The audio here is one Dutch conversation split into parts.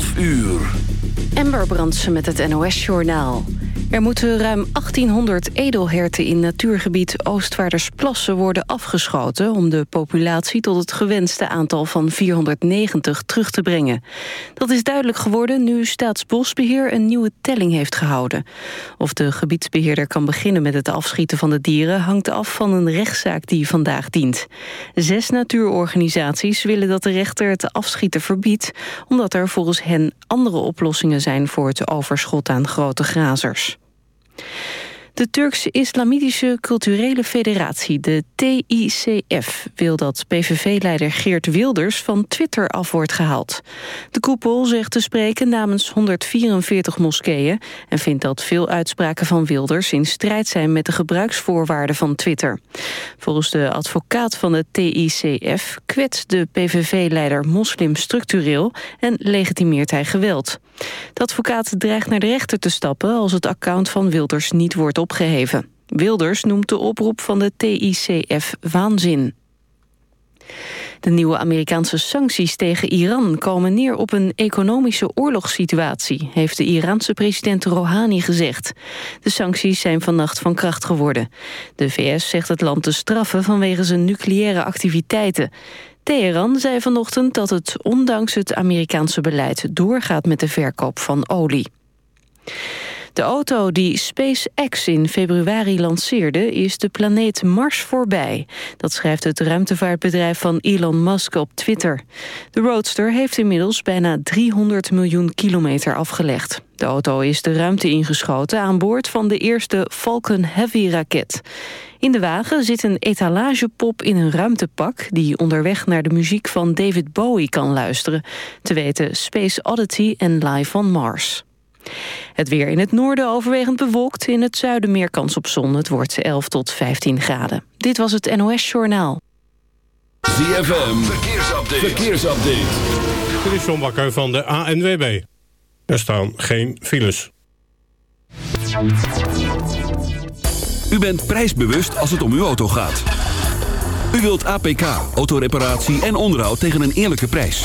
12 uur. Ember Brandsen met het NOS-journaal. Er moeten ruim 1800 edelherten in natuurgebied Oostvaardersplassen worden afgeschoten... om de populatie tot het gewenste aantal van 490 terug te brengen. Dat is duidelijk geworden nu Staatsbosbeheer een nieuwe telling heeft gehouden. Of de gebiedsbeheerder kan beginnen met het afschieten van de dieren... hangt af van een rechtszaak die vandaag dient. Zes natuurorganisaties willen dat de rechter het afschieten verbiedt... omdat er volgens hen andere oplossingen zijn voor het overschot aan grote grazers. De Turkse Islamitische Culturele Federatie, de TICF... wil dat PVV-leider Geert Wilders van Twitter af wordt gehaald. De koepel zegt te spreken namens 144 moskeeën... en vindt dat veel uitspraken van Wilders in strijd zijn... met de gebruiksvoorwaarden van Twitter. Volgens de advocaat van de TICF kwetst de PVV-leider moslim structureel... en legitimeert hij geweld. De advocaat dreigt naar de rechter te stappen... als het account van Wilders niet wordt opgeheven. Wilders noemt de oproep van de TICF waanzin. De nieuwe Amerikaanse sancties tegen Iran komen neer op een economische oorlogssituatie, heeft de Iraanse president Rouhani gezegd. De sancties zijn vannacht van kracht geworden. De VS zegt het land te straffen vanwege zijn nucleaire activiteiten. Teheran zei vanochtend dat het ondanks het Amerikaanse beleid doorgaat met de verkoop van olie. De auto die SpaceX in februari lanceerde is de planeet Mars voorbij. Dat schrijft het ruimtevaartbedrijf van Elon Musk op Twitter. De Roadster heeft inmiddels bijna 300 miljoen kilometer afgelegd. De auto is de ruimte ingeschoten aan boord van de eerste Falcon Heavy-raket. In de wagen zit een etalagepop in een ruimtepak... die onderweg naar de muziek van David Bowie kan luisteren. Te weten Space Oddity en Live on Mars. Het weer in het noorden overwegend bewolkt. In het zuiden meer kans op zon. Het wordt 11 tot 15 graden. Dit was het NOS Journaal. ZFM, verkeersupdate. verkeersupdate. Dit is John Bakker van de ANWB. Er staan geen files. U bent prijsbewust als het om uw auto gaat. U wilt APK, autoreparatie en onderhoud tegen een eerlijke prijs.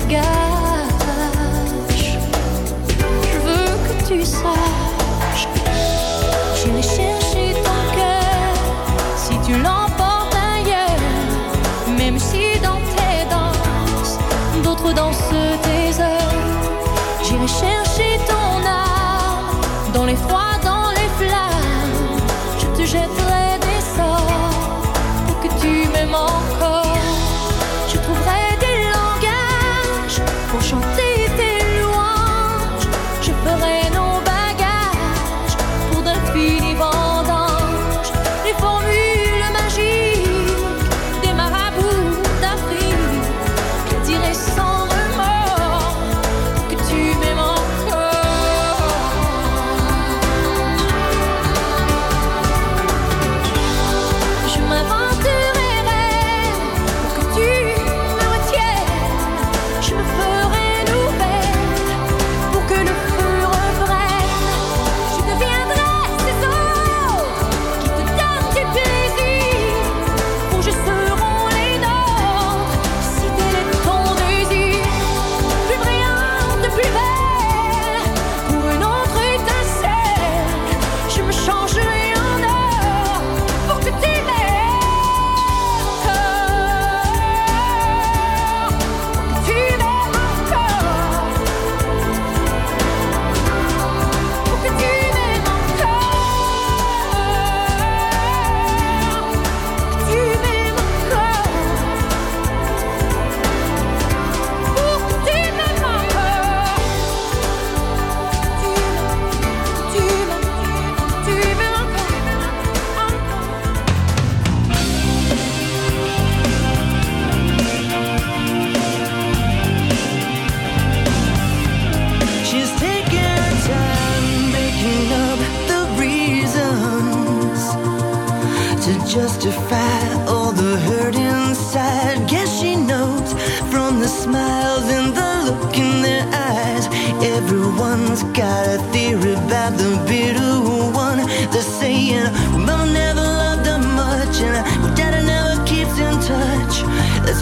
sugar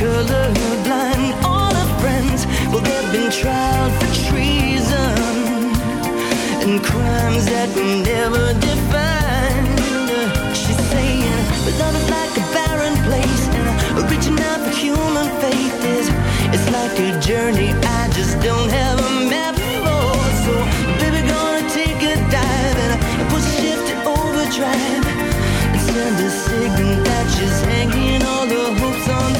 Colorblind. All her friends, well, they've been tried for treason and crimes that were never defined. She's saying, but love is like a barren place, and reaching out for human faith is it's like a journey I just don't have a map for. So, baby, gonna take a dive and push shift to overdrive and send a signal that she's hanging all the hopes on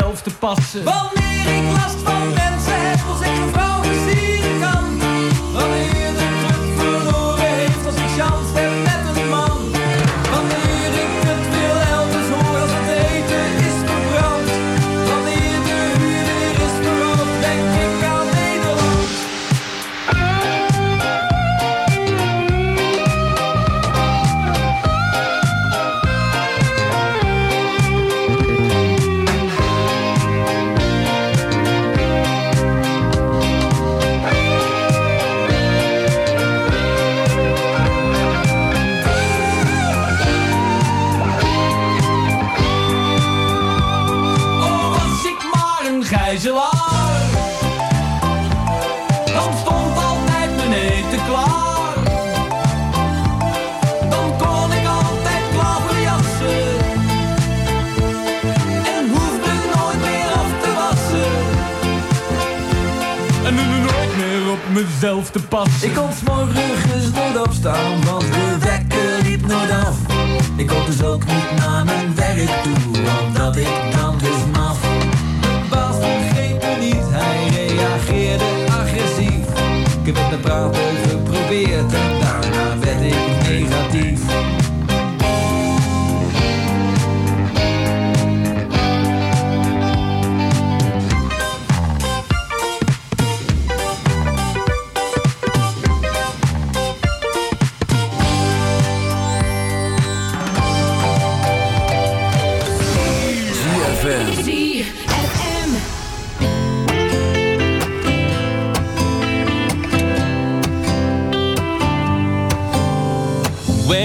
zelf te passen. Wanneer ik last van mensen heb, als ik een vrouw. mezelf te pas. Ik kon s'morgens nooit opstaan, want de wekker liep nooit af. Ik kon dus ook niet naar mijn werk toe, omdat ik dan dus maf. Bas begreep me niet, hij reageerde agressief. Ik heb met me praten geprobeerd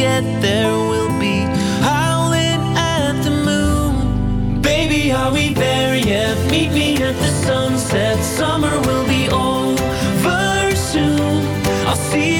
get there, we'll be howling at the moon. Baby, are we there yet? Meet me at the sunset. Summer will be over soon. I'll see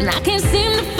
And I can't seem to